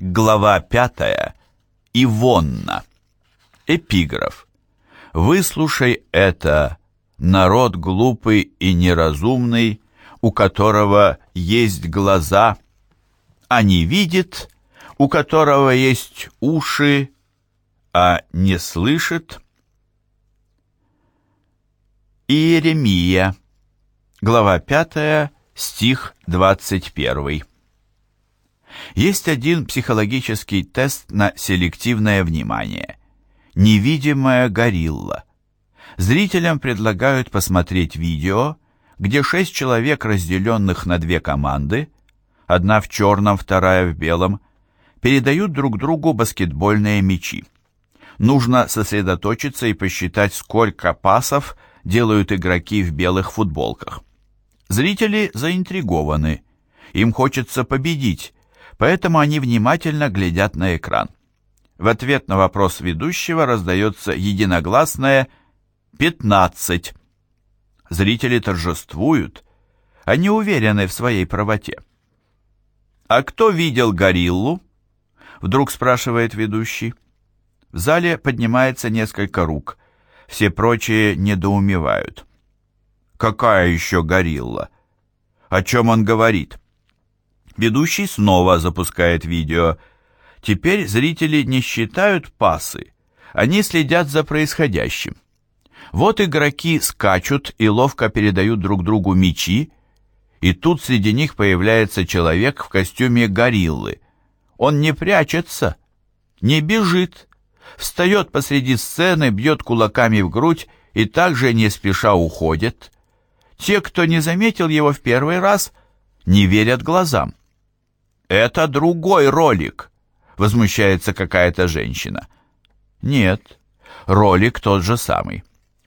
Глава пятая. Ивонна. Эпиграф. «Выслушай это, народ глупый и неразумный, у которого есть глаза, а не видит, у которого есть уши, а не слышит». Иеремия. Глава пятая, стих двадцать первый. Есть один психологический тест на селективное внимание. Невидимая горилла. Зрителям предлагают посмотреть видео, где шесть человек, разделенных на две команды, одна в черном, вторая в белом, передают друг другу баскетбольные мячи. Нужно сосредоточиться и посчитать, сколько пасов делают игроки в белых футболках. Зрители заинтригованы. Им хочется победить, поэтому они внимательно глядят на экран. В ответ на вопрос ведущего раздается единогласное «пятнадцать». Зрители торжествуют, они уверены в своей правоте. «А кто видел гориллу?» — вдруг спрашивает ведущий. В зале поднимается несколько рук, все прочие недоумевают. «Какая еще горилла? О чем он говорит?» Ведущий снова запускает видео. Теперь зрители не считают пасы, они следят за происходящим. Вот игроки скачут и ловко передают друг другу мячи, и тут среди них появляется человек в костюме гориллы. Он не прячется, не бежит, встает посреди сцены, бьет кулаками в грудь и также не спеша уходит. Те, кто не заметил его в первый раз, не верят глазам. «Это другой ролик», — возмущается какая-то женщина. «Нет, ролик тот же самый.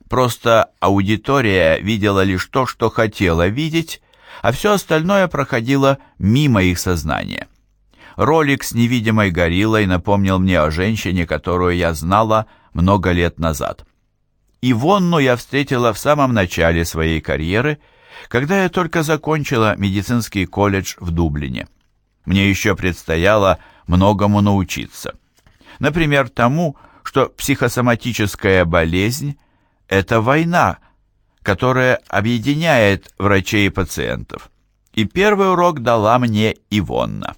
Просто аудитория видела лишь то, что хотела видеть, а все остальное проходило мимо их сознания. Ролик с невидимой гориллой напомнил мне о женщине, которую я знала много лет назад. Ивонну я встретила в самом начале своей карьеры, когда я только закончила медицинский колледж в Дублине. Мне еще предстояло многому научиться. Например, тому, что психосоматическая болезнь – это война, которая объединяет врачей и пациентов. И первый урок дала мне Ивонна.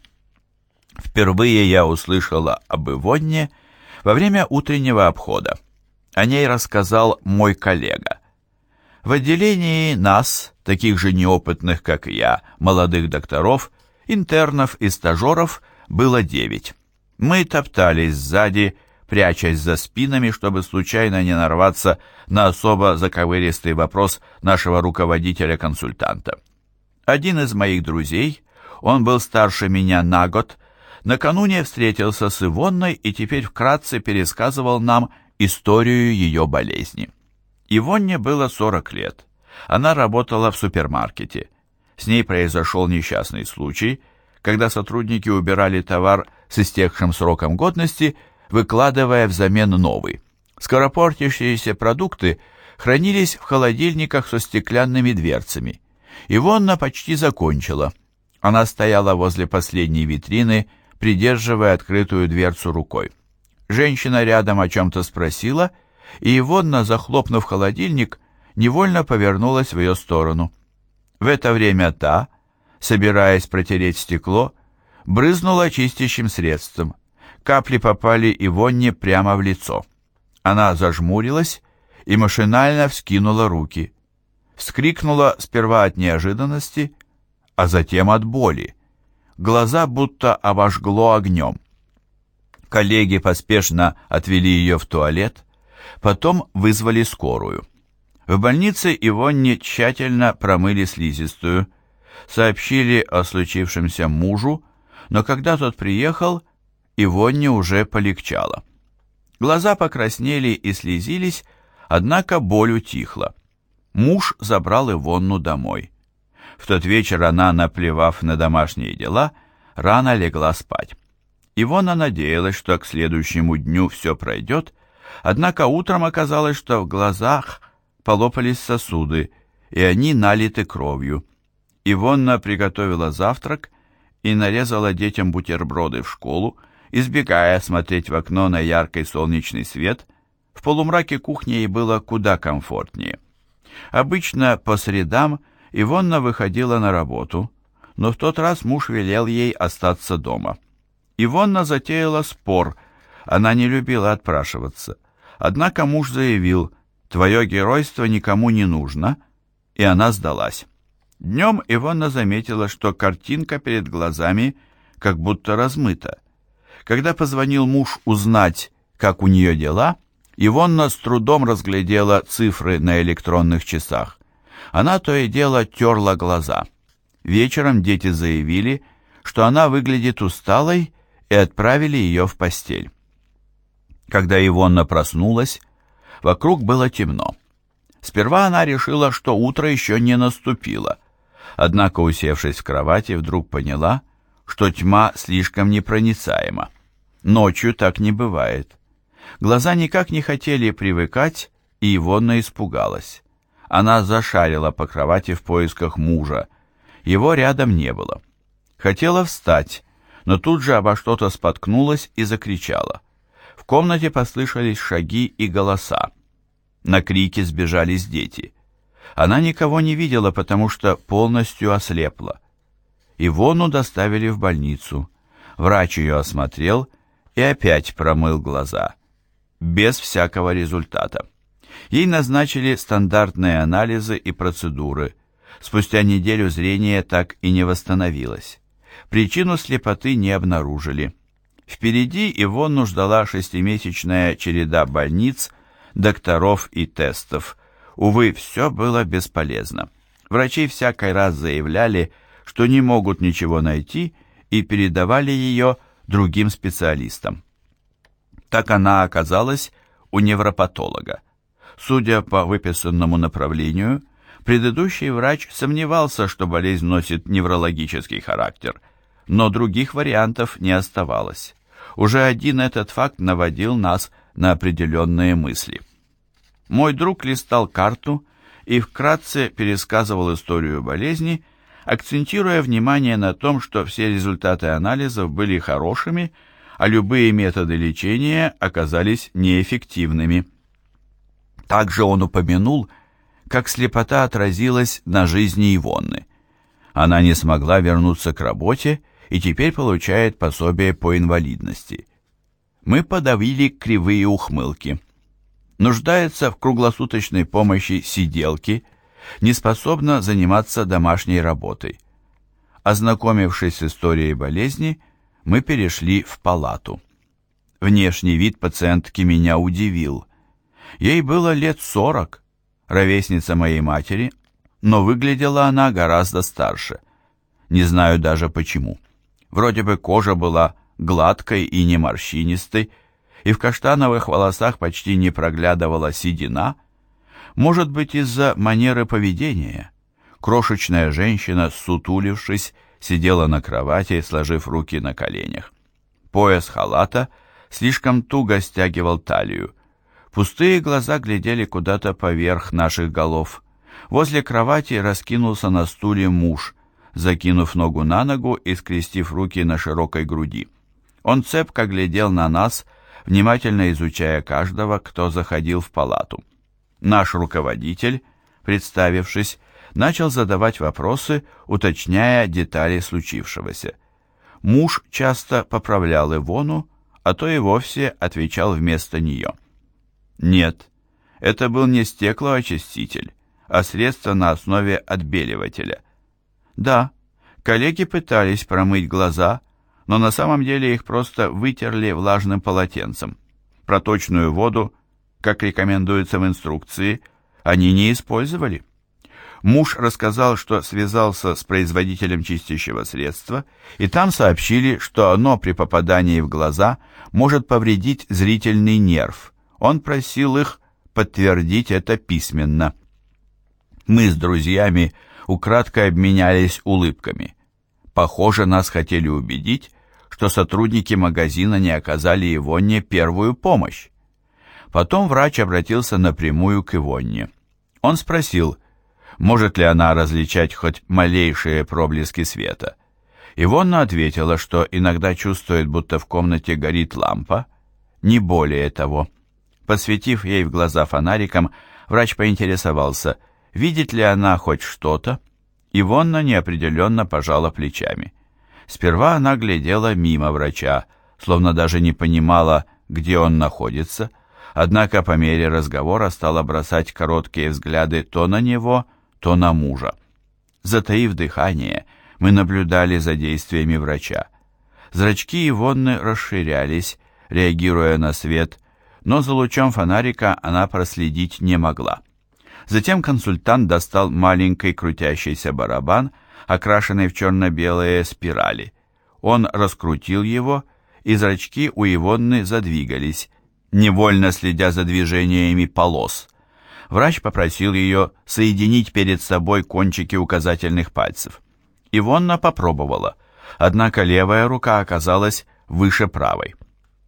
Впервые я услышала об Ивонне во время утреннего обхода. О ней рассказал мой коллега. В отделении нас, таких же неопытных, как я, молодых докторов – Интернов и стажеров было девять. Мы топтались сзади, прячась за спинами, чтобы случайно не нарваться на особо заковыристый вопрос нашего руководителя-консультанта. Один из моих друзей, он был старше меня на год, накануне встретился с Ивонной и теперь вкратце пересказывал нам историю ее болезни. Ивонне было 40 лет. Она работала в супермаркете. С ней произошел несчастный случай, когда сотрудники убирали товар с истекшим сроком годности, выкладывая взамен новый. Скоропортящиеся продукты хранились в холодильниках со стеклянными дверцами. Ивонна почти закончила. Она стояла возле последней витрины, придерживая открытую дверцу рукой. Женщина рядом о чем-то спросила, и Ивонна, захлопнув холодильник, невольно повернулась в ее сторону. В это время та, собираясь протереть стекло, брызнула чистящим средством. Капли попали Ивонне прямо в лицо. Она зажмурилась и машинально вскинула руки. Вскрикнула сперва от неожиданности, а затем от боли. Глаза будто обожгло огнем. Коллеги поспешно отвели ее в туалет, потом вызвали скорую. В больнице Ивонне тщательно промыли слизистую, сообщили о случившемся мужу, но когда тот приехал, Ивонне уже полегчало. Глаза покраснели и слезились, однако боль утихла. Муж забрал Ивонну домой. В тот вечер она, наплевав на домашние дела, рано легла спать. Ивона надеялась, что к следующему дню все пройдет, однако утром оказалось, что в глазах полопались сосуды, и они налиты кровью. Ивонна приготовила завтрак и нарезала детям бутерброды в школу, избегая смотреть в окно на яркий солнечный свет, в полумраке кухни ей было куда комфортнее. Обычно по средам Ивонна выходила на работу, но в тот раз муж велел ей остаться дома. Ивонна затеяла спор, она не любила отпрашиваться. Однако муж заявил, «Твое геройство никому не нужно», и она сдалась. Днем Ивонна заметила, что картинка перед глазами как будто размыта. Когда позвонил муж узнать, как у нее дела, Ивонна с трудом разглядела цифры на электронных часах. Она то и дело терла глаза. Вечером дети заявили, что она выглядит усталой, и отправили ее в постель. Когда Ивонна проснулась, вокруг было темно. Сперва она решила, что утро еще не наступило, однако, усевшись в кровати, вдруг поняла, что тьма слишком непроницаема. Ночью так не бывает. Глаза никак не хотели привыкать, и Ивонна испугалась. Она зашарила по кровати в поисках мужа. Его рядом не было. Хотела встать, но тут же обо что-то споткнулась и закричала. В комнате послышались шаги и голоса. На крики сбежались дети. Она никого не видела, потому что полностью ослепла. Ивону доставили в больницу. Врач ее осмотрел и опять промыл глаза. Без всякого результата. Ей назначили стандартные анализы и процедуры. Спустя неделю зрение так и не восстановилось. Причину слепоты не обнаружили. Впереди Ивонну ждала шестимесячная череда больниц, докторов и тестов. Увы, все было бесполезно. Врачи всякий раз заявляли, что не могут ничего найти, и передавали ее другим специалистам. Так она оказалась у невропатолога. Судя по выписанному направлению, предыдущий врач сомневался, что болезнь носит неврологический характер – но других вариантов не оставалось. Уже один этот факт наводил нас на определенные мысли. Мой друг листал карту и вкратце пересказывал историю болезни, акцентируя внимание на том, что все результаты анализов были хорошими, а любые методы лечения оказались неэффективными. Также он упомянул, как слепота отразилась на жизни Ивонны. Она не смогла вернуться к работе и теперь получает пособие по инвалидности. Мы подавили кривые ухмылки. Нуждается в круглосуточной помощи сиделки, не способна заниматься домашней работой. Ознакомившись с историей болезни, мы перешли в палату. Внешний вид пациентки меня удивил. Ей было лет сорок, ровесница моей матери, но выглядела она гораздо старше. Не знаю даже почему. Вроде бы кожа была гладкой и не морщинистой, и в каштановых волосах почти не проглядывала седина. Может быть, из-за манеры поведения. Крошечная женщина, сутулившись, сидела на кровати, сложив руки на коленях. Пояс халата слишком туго стягивал талию. Пустые глаза глядели куда-то поверх наших голов. Возле кровати раскинулся на стуле муж, закинув ногу на ногу и скрестив руки на широкой груди. Он цепко глядел на нас, внимательно изучая каждого, кто заходил в палату. Наш руководитель, представившись, начал задавать вопросы, уточняя детали случившегося. Муж часто поправлял Ивону, а то и вовсе отвечал вместо нее. Нет, это был не стеклоочиститель, а средство на основе отбеливателя – да, коллеги пытались промыть глаза, но на самом деле их просто вытерли влажным полотенцем. Проточную воду, как рекомендуется в инструкции, они не использовали. Муж рассказал, что связался с производителем чистящего средства, и там сообщили, что оно при попадании в глаза может повредить зрительный нерв. Он просил их подтвердить это письменно. Мы с друзьями украдкой обменялись улыбками. Похоже, нас хотели убедить, что сотрудники магазина не оказали Ивонне первую помощь. Потом врач обратился напрямую к Ивонне. Он спросил, может ли она различать хоть малейшие проблески света. Ивонна ответила, что иногда чувствует, будто в комнате горит лампа, не более того. Посветив ей в глаза фонариком, врач поинтересовался, видит ли она хоть что-то. Ивонна неопределенно пожала плечами. Сперва она глядела мимо врача, словно даже не понимала, где он находится, однако по мере разговора стала бросать короткие взгляды то на него, то на мужа. Затаив дыхание, мы наблюдали за действиями врача. Зрачки Ивонны расширялись, реагируя на свет, но за лучом фонарика она проследить не могла. Затем консультант достал маленький крутящийся барабан, окрашенный в черно-белые спирали. Он раскрутил его, и зрачки у Ивонны задвигались, невольно следя за движениями полос. Врач попросил ее соединить перед собой кончики указательных пальцев. Ивонна попробовала, однако левая рука оказалась выше правой.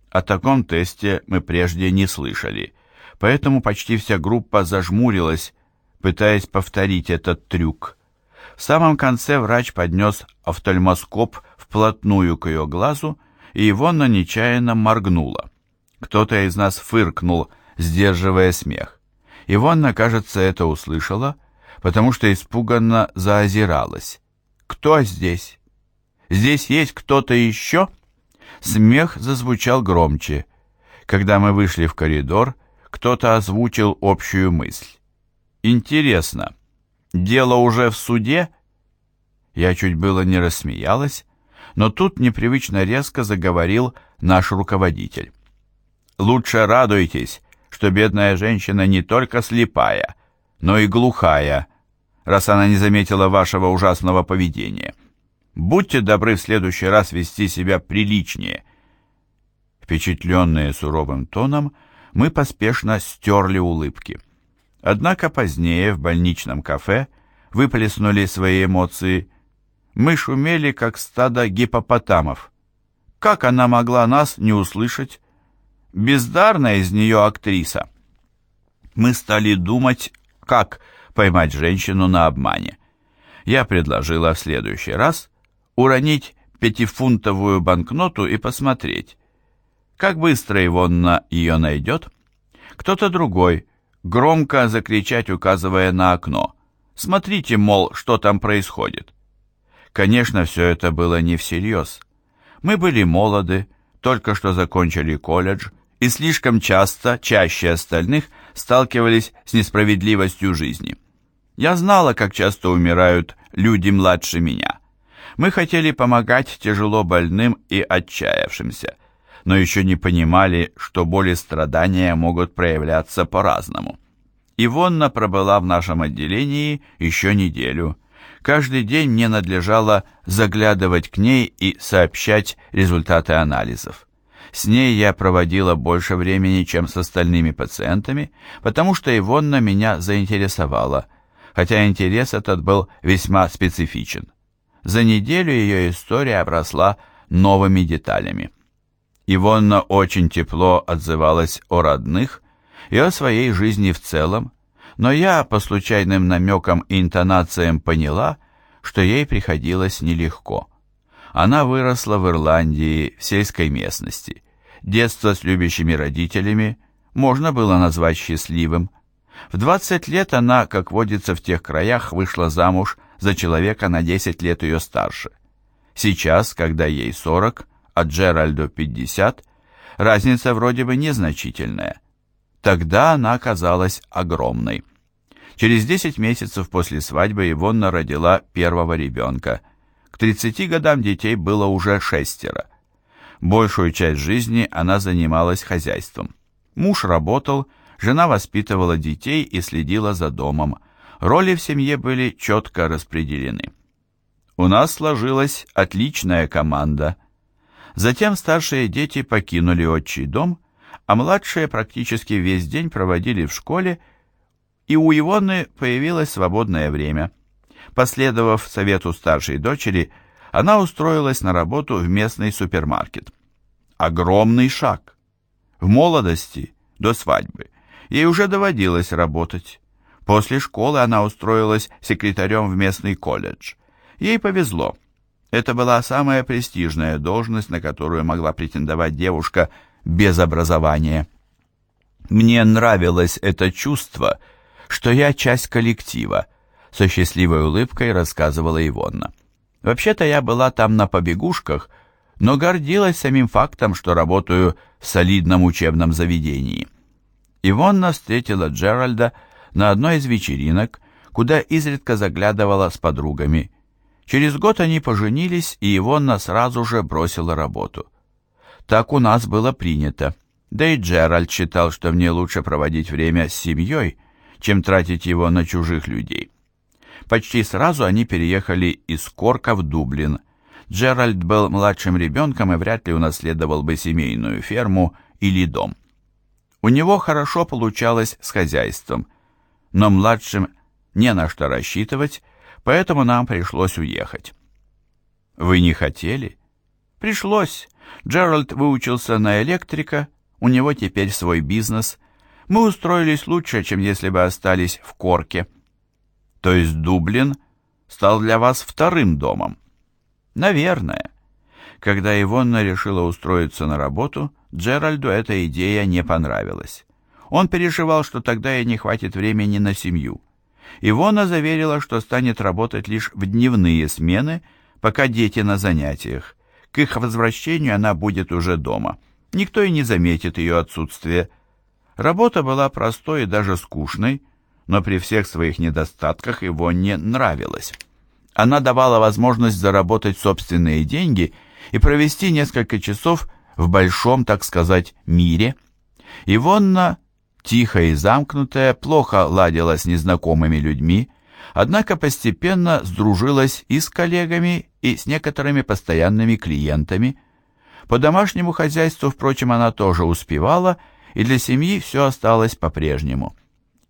О таком тесте мы прежде не слышали, поэтому почти вся группа зажмурилась, пытаясь повторить этот трюк. В самом конце врач поднес офтальмоскоп вплотную к ее глазу, и Ивонна нечаянно моргнула. Кто-то из нас фыркнул, сдерживая смех. Ивонна, кажется, это услышала, потому что испуганно заозиралась. «Кто здесь? Здесь есть кто-то еще?» Смех зазвучал громче. Когда мы вышли в коридор, кто-то озвучил общую мысль. «Интересно, дело уже в суде?» Я чуть было не рассмеялась, но тут непривычно резко заговорил наш руководитель. «Лучше радуйтесь, что бедная женщина не только слепая, но и глухая, раз она не заметила вашего ужасного поведения. Будьте добры в следующий раз вести себя приличнее. Впечатленные суровым тоном, мы поспешно стерли улыбки. Однако позднее в больничном кафе выплеснули свои эмоции. Мы шумели, как стадо гипопотамов. Как она могла нас не услышать? Бездарная из нее актриса. Мы стали думать, как поймать женщину на обмане. Я предложила в следующий раз уронить пятифунтовую банкноту и посмотреть, как быстро Ивонна ее найдет. Кто-то другой, громко закричать, указывая на окно. Смотрите, мол, что там происходит. Конечно, все это было не всерьез. Мы были молоды, только что закончили колледж и слишком часто, чаще остальных, сталкивались с несправедливостью жизни. Я знала, как часто умирают люди младше меня. Мы хотели помогать тяжело больным и отчаявшимся, но еще не понимали, что боли и страдания могут проявляться по-разному. Ивонна пробыла в нашем отделении еще неделю. Каждый день мне надлежало заглядывать к ней и сообщать результаты анализов. С ней я проводила больше времени, чем с остальными пациентами, потому что Ивонна меня заинтересовала, хотя интерес этот был весьма специфичен. За неделю ее история обросла новыми деталями. Ивонна очень тепло отзывалась о родных и о своей жизни в целом, но я по случайным намекам и интонациям поняла, что ей приходилось нелегко. Она выросла в Ирландии, в сельской местности. Детство с любящими родителями можно было назвать счастливым. В 20 лет она, как водится в тех краях, вышла замуж за человека на 10 лет ее старше. Сейчас, когда ей 40, а Джеральду 50, разница вроде бы незначительная. Тогда она казалась огромной. Через 10 месяцев после свадьбы Ивонна родила первого ребенка. К 30 годам детей было уже шестеро. Большую часть жизни она занималась хозяйством. Муж работал, жена воспитывала детей и следила за домом – Роли в семье были четко распределены. У нас сложилась отличная команда. Затем старшие дети покинули отчий дом, а младшие практически весь день проводили в школе, и у Ивоны появилось свободное время. Последовав совету старшей дочери, она устроилась на работу в местный супермаркет. Огромный шаг. В молодости, до свадьбы, ей уже доводилось работать. После школы она устроилась секретарем в местный колледж. Ей повезло. Это была самая престижная должность, на которую могла претендовать девушка без образования. Мне нравилось это чувство, что я часть коллектива, со счастливой улыбкой рассказывала Ивонна. Вообще-то я была там на побегушках, но гордилась самим фактом, что работаю в солидном учебном заведении. Ивонна встретила Джеральда на одной из вечеринок, куда изредка заглядывала с подругами. Через год они поженились, и Ивонна сразу же бросила работу. Так у нас было принято. Да и Джеральд считал, что мне лучше проводить время с семьей, чем тратить его на чужих людей. Почти сразу они переехали из Корка в Дублин. Джеральд был младшим ребенком и вряд ли унаследовал бы семейную ферму или дом. У него хорошо получалось с хозяйством, но младшим не на что рассчитывать, поэтому нам пришлось уехать. Вы не хотели? Пришлось. Джеральд выучился на электрика, у него теперь свой бизнес. Мы устроились лучше, чем если бы остались в Корке. То есть Дублин стал для вас вторым домом? Наверное. Когда Ивонна решила устроиться на работу, Джеральду эта идея не понравилась. Он переживал, что тогда ей не хватит времени на семью. Ивона заверила, что станет работать лишь в дневные смены, пока дети на занятиях. К их возвращению она будет уже дома. Никто и не заметит ее отсутствие. Работа была простой и даже скучной, но при всех своих недостатках Ивонне нравилась. Она давала возможность заработать собственные деньги и провести несколько часов в большом, так сказать, мире. Ивонна, тихая и замкнутая, плохо ладила с незнакомыми людьми, однако постепенно сдружилась и с коллегами, и с некоторыми постоянными клиентами. По домашнему хозяйству, впрочем, она тоже успевала, и для семьи все осталось по-прежнему.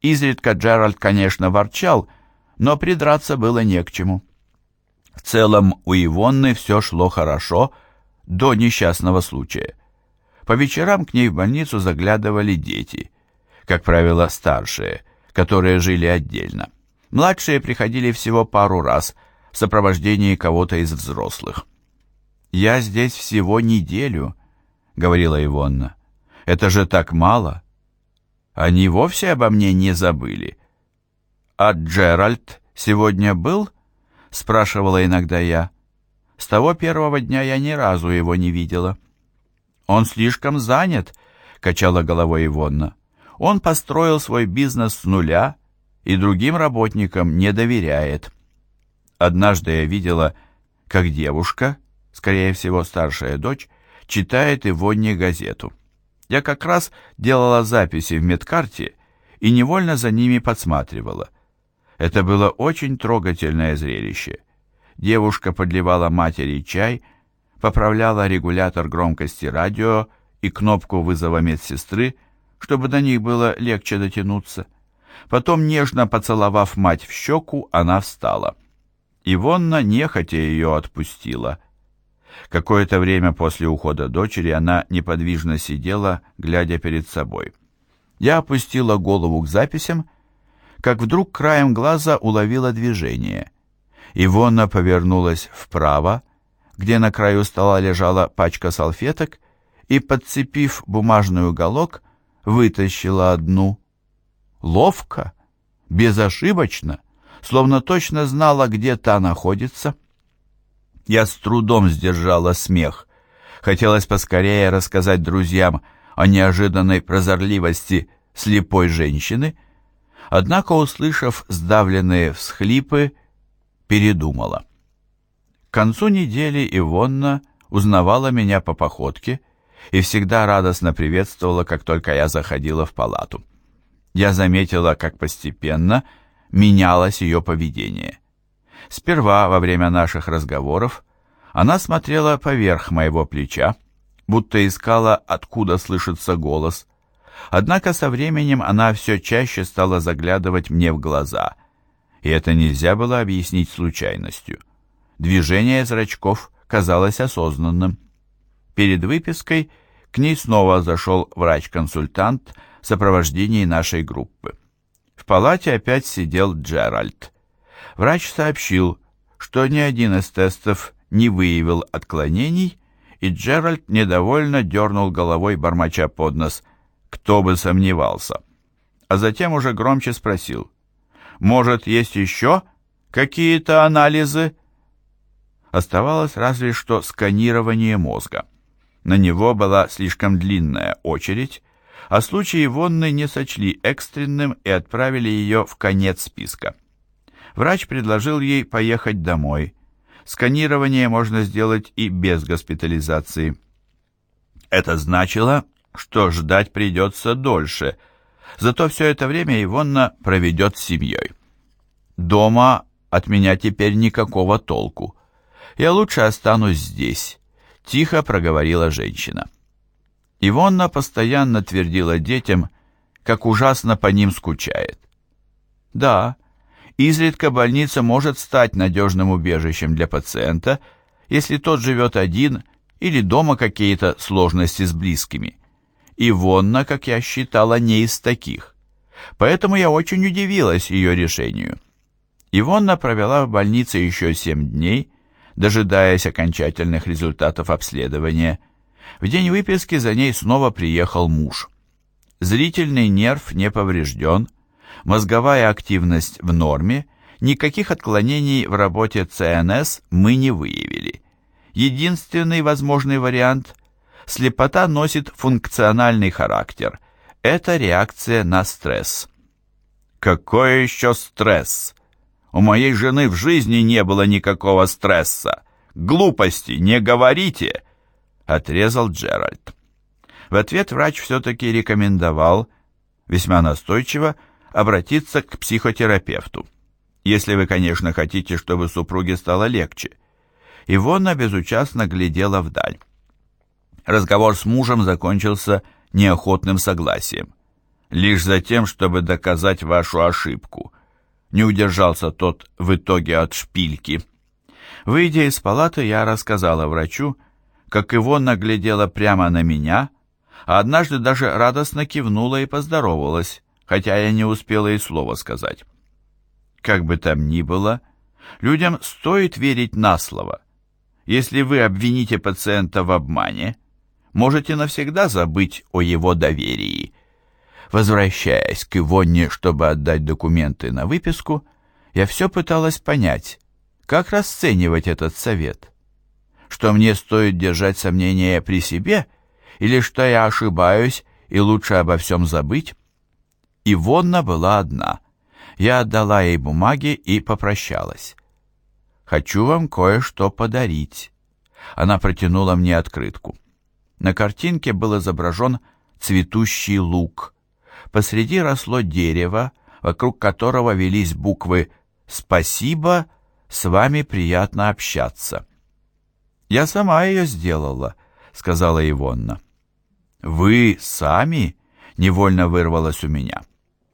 Изредка Джеральд, конечно, ворчал, но придраться было не к чему. В целом у Ивонны все шло хорошо до несчастного случая. По вечерам к ней в больницу заглядывали дети, как правило, старшие, которые жили отдельно. Младшие приходили всего пару раз в сопровождении кого-то из взрослых. «Я здесь всего неделю», — говорила Ивонна. «Это же так мало. Они вовсе обо мне не забыли». «А Джеральд сегодня был?» спрашивала иногда я. С того первого дня я ни разу его не видела. Он слишком занят, качала головой Ивонна. Он построил свой бизнес с нуля и другим работникам не доверяет. Однажды я видела, как девушка, скорее всего старшая дочь, читает Ивонне газету. Я как раз делала записи в медкарте и невольно за ними подсматривала. Это было очень трогательное зрелище. Девушка подливала матери чай, поправляла регулятор громкости радио и кнопку вызова медсестры, чтобы до них было легче дотянуться. Потом, нежно поцеловав мать в щеку, она встала. Ивонна нехотя ее отпустила. Какое-то время после ухода дочери она неподвижно сидела, глядя перед собой. Я опустила голову к записям как вдруг краем глаза уловила движение. Ивона повернулась вправо, где на краю стола лежала пачка салфеток, и, подцепив бумажный уголок, вытащила одну. Ловко, безошибочно, словно точно знала, где та находится. Я с трудом сдержала смех. Хотелось поскорее рассказать друзьям о неожиданной прозорливости слепой женщины, однако, услышав сдавленные всхлипы, передумала. К концу недели Ивонна узнавала меня по походке и всегда радостно приветствовала, как только я заходила в палату. Я заметила, как постепенно менялось ее поведение. Сперва, во время наших разговоров, она смотрела поверх моего плеча, будто искала, откуда слышится голос, Однако со временем она все чаще стала заглядывать мне в глаза, и это нельзя было объяснить случайностью. Движение зрачков казалось осознанным. Перед выпиской к ней снова зашел врач-консультант в сопровождении нашей группы. В палате опять сидел Джеральд. Врач сообщил, что ни один из тестов не выявил отклонений, и Джеральд недовольно дернул головой, бормоча под нос. Кто бы сомневался. А затем уже громче спросил. «Может, есть еще какие-то анализы?» Оставалось разве что сканирование мозга. На него была слишком длинная очередь, а случай Ивонны не сочли экстренным и отправили ее в конец списка. Врач предложил ей поехать домой. Сканирование можно сделать и без госпитализации. Это значило, что ждать придется дольше, зато все это время Ивонна проведет с семьей. Дома от меня теперь никакого толку. Я лучше останусь здесь», — тихо проговорила женщина. Ивонна постоянно твердила детям, как ужасно по ним скучает. Да, изредка больница может стать надежным убежищем для пациента, если тот живет один или дома какие-то сложности с близкими. Ивонна, как я считала, не из таких. Поэтому я очень удивилась ее решению. Ивонна провела в больнице еще семь дней, дожидаясь окончательных результатов обследования. В день выписки за ней снова приехал муж. Зрительный нерв не поврежден, мозговая активность в норме, никаких отклонений в работе ЦНС мы не выявили. Единственный возможный вариант – слепота носит функциональный характер. Это реакция на стресс. Какой еще стресс? У моей жены в жизни не было никакого стресса. Глупости не говорите!» — отрезал Джеральд. В ответ врач все-таки рекомендовал, весьма настойчиво, обратиться к психотерапевту. Если вы, конечно, хотите, чтобы супруге стало легче. Ивона безучастно глядела вдаль. Разговор с мужем закончился неохотным согласием. Лишь за тем, чтобы доказать вашу ошибку. Не удержался тот в итоге от шпильки. Выйдя из палаты, я рассказала врачу, как его наглядела прямо на меня, а однажды даже радостно кивнула и поздоровалась, хотя я не успела и слова сказать. Как бы там ни было, людям стоит верить на слово. Если вы обвините пациента в обмане, можете навсегда забыть о его доверии. Возвращаясь к Ивонне, чтобы отдать документы на выписку, я все пыталась понять, как расценивать этот совет. Что мне стоит держать сомнения при себе, или что я ошибаюсь и лучше обо всем забыть? Ивонна была одна. Я отдала ей бумаги и попрощалась. «Хочу вам кое-что подарить». Она протянула мне открытку. На картинке был изображен цветущий лук — Посреди росло дерево, вокруг которого велись буквы «Спасибо, с вами приятно общаться». «Я сама ее сделала», — сказала Ивонна. «Вы сами?» — невольно вырвалось у меня.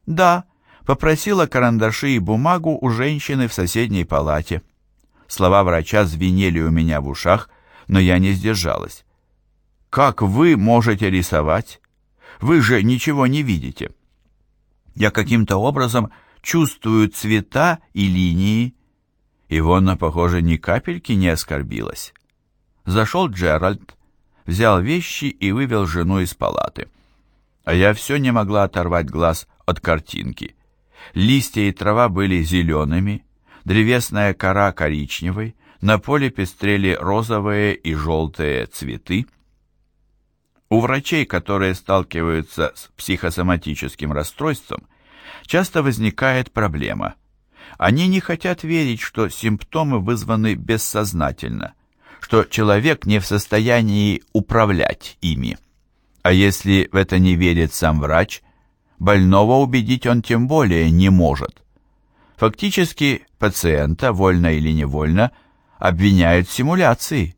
«Да», — попросила карандаши и бумагу у женщины в соседней палате. Слова врача звенели у меня в ушах, но я не сдержалась. «Как вы можете рисовать? Вы же ничего не видите. Я каким-то образом чувствую цвета и линии. Ивонна, похоже, ни капельки не оскорбилась. Зашел Джеральд, взял вещи и вывел жену из палаты. А я все не могла оторвать глаз от картинки. Листья и трава были зелеными, древесная кора коричневой, на поле пестрели розовые и желтые цветы. У врачей, которые сталкиваются с психосоматическим расстройством, часто возникает проблема. Они не хотят верить, что симптомы вызваны бессознательно, что человек не в состоянии управлять ими. А если в это не верит сам врач, больного убедить он тем более не может. Фактически пациента, вольно или невольно, обвиняют в симуляции.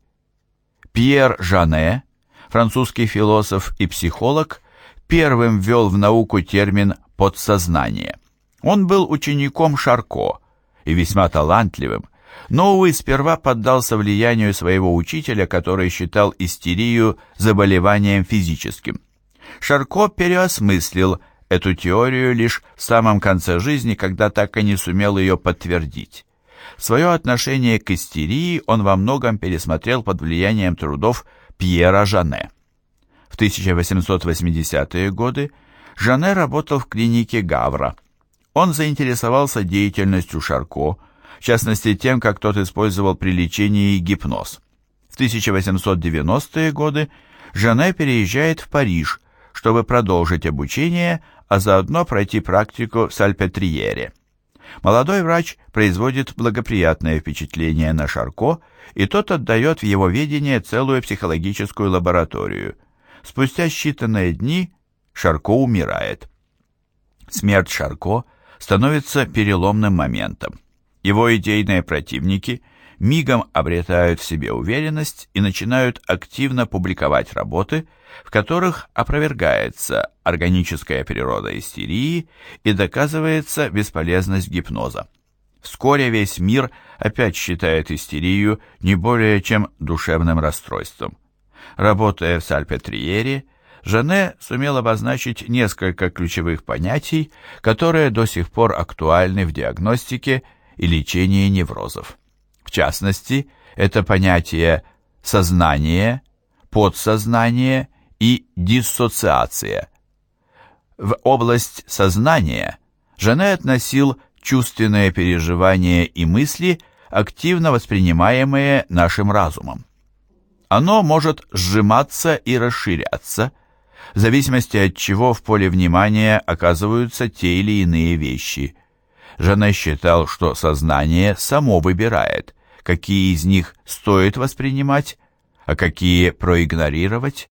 Пьер Жане французский философ и психолог, первым ввел в науку термин «подсознание». Он был учеником Шарко и весьма талантливым, но, увы, сперва поддался влиянию своего учителя, который считал истерию заболеванием физическим. Шарко переосмыслил эту теорию лишь в самом конце жизни, когда так и не сумел ее подтвердить. Свое отношение к истерии он во многом пересмотрел под влиянием трудов Пьера Жане. В 1880-е годы Жане работал в клинике Гавра. Он заинтересовался деятельностью Шарко, в частности тем, как тот использовал при лечении гипноз. В 1890-е годы Жане переезжает в Париж, чтобы продолжить обучение, а заодно пройти практику в Сальпетриере. Молодой врач производит благоприятное впечатление на Шарко, и тот отдает в его ведение целую психологическую лабораторию. Спустя считанные дни Шарко умирает. Смерть Шарко становится переломным моментом. Его идейные противники мигом обретают в себе уверенность и начинают активно публиковать работы, в которых опровергается органическая природа истерии и доказывается бесполезность гипноза. Вскоре весь мир опять считает истерию не более чем душевным расстройством. Работая в Сальпетриере, Жане сумел обозначить несколько ключевых понятий, которые до сих пор актуальны в диагностике и лечении неврозов. В частности, это понятие «сознание», «подсознание» и «диссоциация». В область сознания Жане относил чувственные переживания и мысли, активно воспринимаемые нашим разумом. Оно может сжиматься и расширяться, в зависимости от чего в поле внимания оказываются те или иные вещи. Жена считал, что сознание само выбирает, какие из них стоит воспринимать, а какие проигнорировать,